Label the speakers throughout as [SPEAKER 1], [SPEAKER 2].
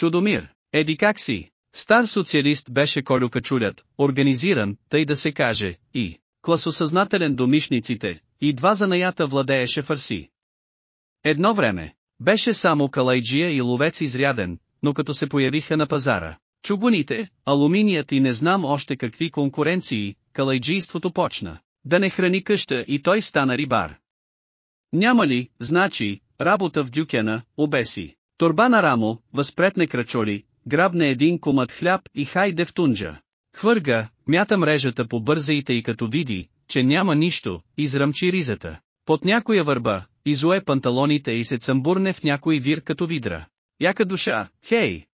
[SPEAKER 1] Чудомир, еди как си? Стар социалист беше Колю Качулят, организиран, тъй да се каже, и класосъзнателен до мишниците, и два занаята владееше фарси. Едно време, беше само калайджия и ловец изряден, но като се появиха на пазара, чугуните, алуминият и не знам още какви конкуренции, калайджийството почна. Да не храни къща и той стана рибар. Няма ли, значи, работа в дюкена, обеси. Торба на рамо, възпретне крачоли, грабне един комът хляб и хайде в тунджа. Хвърга, мята мрежата по бързаите и като види, че няма нищо, изръмчи ризата. Под някоя върба, изуе панталоните и се цъмбурне в някой вир като видра. Яка душа, хей!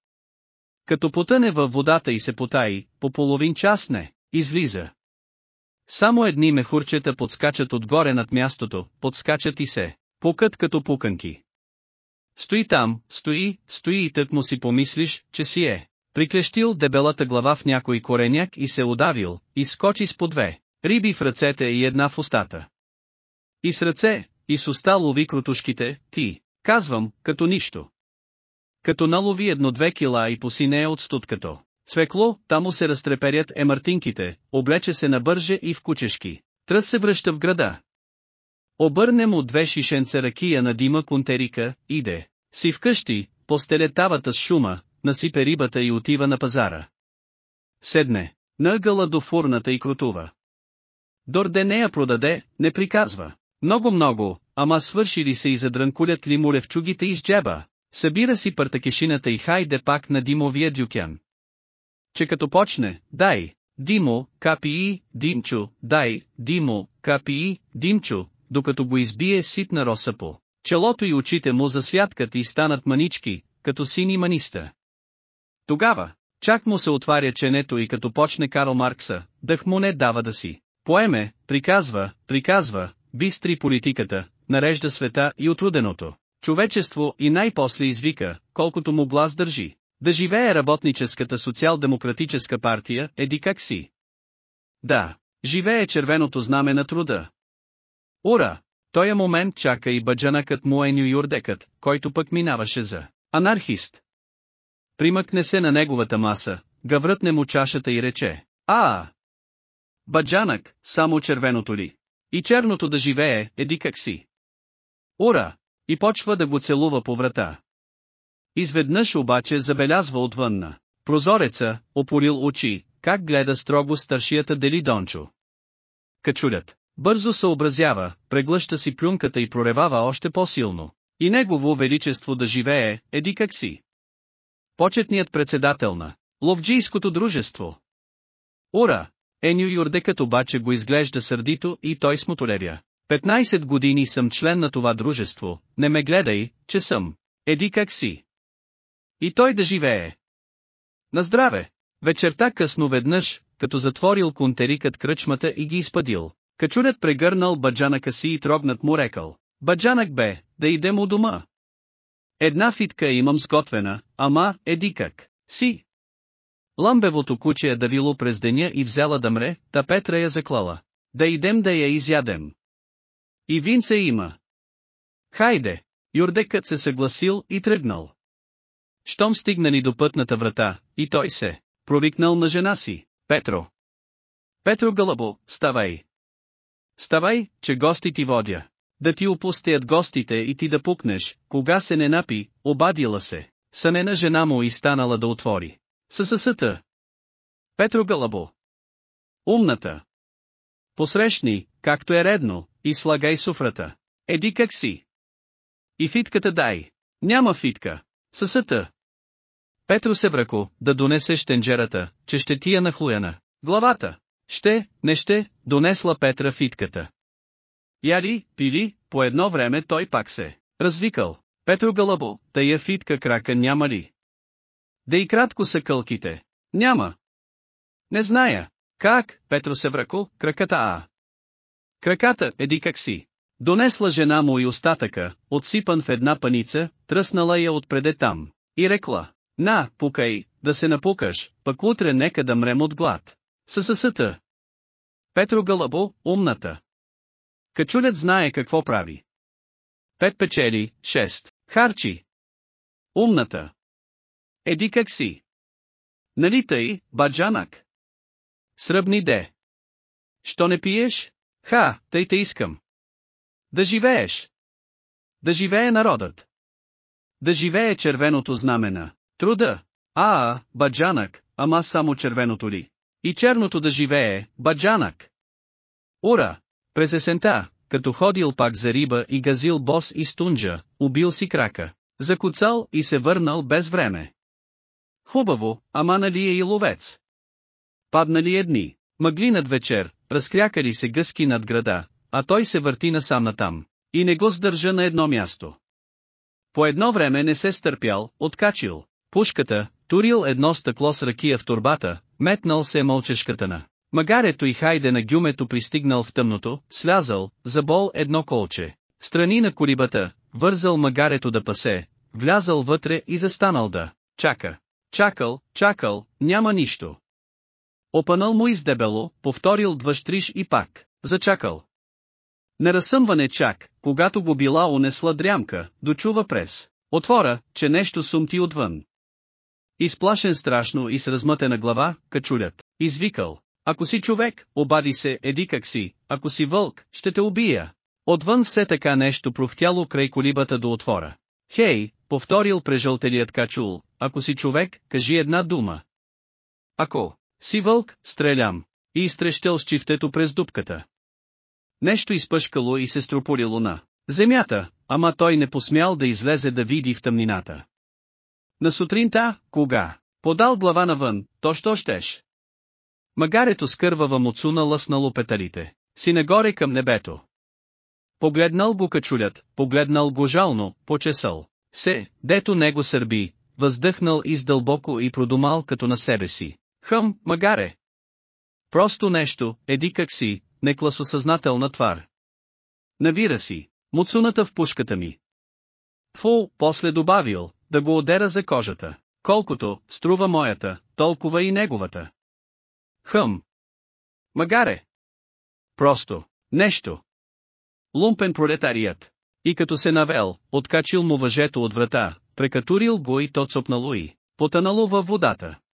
[SPEAKER 1] Като потъне във водата и се потаи, по половин час не, излиза. Само едни мехурчета подскачат отгоре над мястото, подскачат и се, пукат като пуканки. Стои там, стои, стои и тък му си помислиш, че си е. Приклещил дебелата глава в някой кореняк и се удавил, и скочи с по две, риби в ръцете и една в устата. И с ръце, и с уста лови крутушките, ти, казвам, като нищо. Като налови едно-две кила и посинее от студкато. Цвекло, там се разтреперят емартинките, облече се на бърже и в кучешки. Тръс се връща в града. Обърне му две шишенца ракия на дима контерика, иде. Си вкъщи, постеле тавата с шума, насипе рибата и отива на пазара. Седне, нъгъла до фурната и крутува. Дорде не я продаде, не приказва. Много-много, ама свърши ли се и задрънкулят ли му левчугите из джеба, събира си партакешината и хайде пак на Димовия дюкян. Че като почне, дай, Димо, капи Димчо, дай, Димо, капи Димчо, докато го избие ситна роса по челото и очите му засвяткат и станат манички, като сини маниста. Тогава, чак му се отваря ченето и като почне Карл Маркса, дъх му не дава да си. Поеме, приказва, приказва, бистри политиката, нарежда света и отруденото. Човечество и най-после извика, колкото му глас държи. Да живее работническата социал-демократическа партия, еди как си. Да, живее червеното знаме на труда. Ура! Тоя момент чака и баджанакът му е Нью-Юрдекът, който пък минаваше за анархист. Примъкне се на неговата маса, гаврътне му чашата и рече, а Баджанък, само червеното ли? И черното да живее, еди как си. Ура! И почва да го целува по врата. Изведнъж обаче забелязва отвънна. Прозореца, опорил очи, как гледа строго старшията Дели Дончо. Качулят. Бързо съобразява, преглъща си плюнката и проревава още по-силно. И негово величество да живее, еди как си. Почетният председател на Ловджийското дружество. Ура! Еню Юрдекът обаче го изглежда сърдито и той смотолеря. 15 години съм член на това дружество, не ме гледай, че съм. Еди как си. И той да живее. На здраве! Вечерта късно веднъж, като затворил контерикът кръчмата и ги изпадил. Качурят прегърнал баджанака си и трогнат му рекал. Баджанак бе, да идем у дома. Една фитка имам сготвена, ама, еди как, си. Ламбевото куче е давило през деня и взела да мре, та Петра я заклала. Да идем да я изядем. И винце има. Хайде! Юрдекът се съгласил и тръгнал. Щом стигнали до пътната врата, и той се, провикнал на жена си, Петро. Петро Гълъбо, ставай. Ставай, че гости ти водя. Да ти опустеят гостите и ти да пукнеш, кога се не напи, обадила се. Сънена жена му и станала да отвори. Съсъсъта. Петро Гълъбо. Умната. Посрещни, както е редно, и слагай суфрата. Еди как си. И фитката дай. Няма фитка. Съсъта. Петро се врако, да донесе щенджерата, че ще тия нахлуяна. Главата. Ще, не ще, донесла Петра фитката. Яли, пили, по едно време той пак се. Развикал. Петро Гълъбо, тая фитка крака няма ли? Да и кратко са кълките. Няма. Не зная. Как, Петро се врако, краката а. Краката, еди как си. Донесла жена му и остатъка, отсипан в една паница, тръснала я отпреде там. И рекла, на, пукай, да се напукаш, пък утре нека да мрем от глад. Съсъсъта. Петро Гълъбо, умната. Качулят знае какво прави. Пет печели, шест. Харчи. Умната. Еди как си? Нали тъй, баджанак? Сръбни де. Що не пиеш? Ха, тъй те искам. Да живееш. Да живее народът. Да живее червеното знамена. Труда. А, баджанак, ама само червеното ли? И черното да живее, баджанак. Ура! През есента, като ходил пак за риба и газил бос и стунджа, убил си крака. Закуцал и се върнал без време. Хубаво, ама нали е и ловец. Паднали едни, мъгли над вечер, разкрякали се гъски над града, а той се върти насам натам. И не го сдържа на едно място. По едно време не се стърпял, откачил. Пушката, турил едно стъкло с ракия в турбата, метнал се мълчешката на. Магарето и хайде на гюмето пристигнал в тъмното, слязал, забол едно колче. Страни на корибата, вързал магарето да пасе, влязал вътре и застанал да чака. Чакал, чакал, няма нищо. Опанал му издебело, повторил двъщриш и пак, зачакал. Не разсъмване чак, когато го била унесла дрямка, дочува през отвора, че нещо сумти отвън. Изплашен страшно и с размътена глава, качулят, извикал. Ако си човек, обади се, еди как си, ако си вълк, ще те убия. Отвън все така нещо провтяло край колибата до отвора. Хей, повторил прежълтелият качул, ако си човек, кажи една дума. Ако си вълк, стрелям. И изтрещел с чифтето през дупката. Нещо изпъшкало и се стропорило на земята, ама той не посмял да излезе да види в тъмнината. На сутринта, кога? Подал глава навън, то що щеш? Магарето с кървава муцуна лъснало петарите, си нагоре към небето. Погледнал го качулят, погледнал го жално, почесал. Се, дето него сърби, въздъхнал издълбоко и продумал като на себе си. Хъм, магаре! Просто нещо, еди как си, некласосъзнателна твар. Навира си, муцуната в пушката ми. Фу, после добавил, да го одера за кожата. Колкото, струва моята, толкова и неговата. Хъм. Магаре. Просто, нещо. Лумпен пролетарият. И като се навел, откачил му въжето от врата, прекатурил го и то цопнало и, потънало във водата.